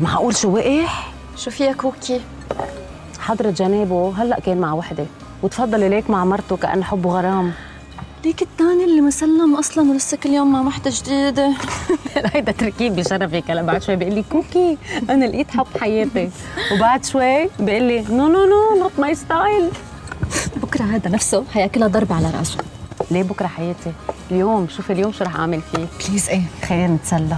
معقول شو وقح؟ شو فيها كوكي؟ حضرة جنابه هلأ كان مع وحدة. وتفضل ليك مع مرته كأن حبه غرام ليك الثاني اللي مسلم أصلا ولسه كل يوم مع وحدة جديدة. هيدا تركيب بشرفك. هلأ بعد شوي بيقول لي كوكي أنا لقيت حب حياتي. وبعد شوي بيقول لي no no no not my style بكرة هذا نفسه حياكلها ضرب على راسه. ليه بكرة حياتي؟ اليوم شوفي اليوم شو رح أعمل فيه. please إيه. خلينا نتسلى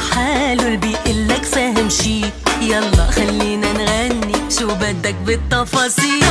حاله اللي فاهم شي. يلا خلينا نغني شو بدك بالتفاصيل.